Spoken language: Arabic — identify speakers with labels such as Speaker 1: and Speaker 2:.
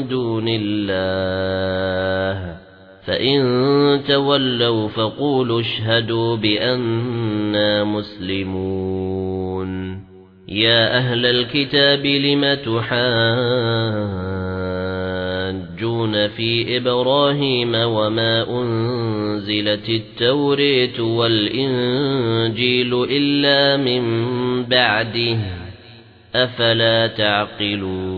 Speaker 1: دون الله. فإن تولوا فقولوا اشهدوا بأننا مسلمون. يا أهل الكتاب لم تحاجون في إبراهيم وما أنزلت التوريت والإنجيل إلا من بعده. أفلا تعقلون؟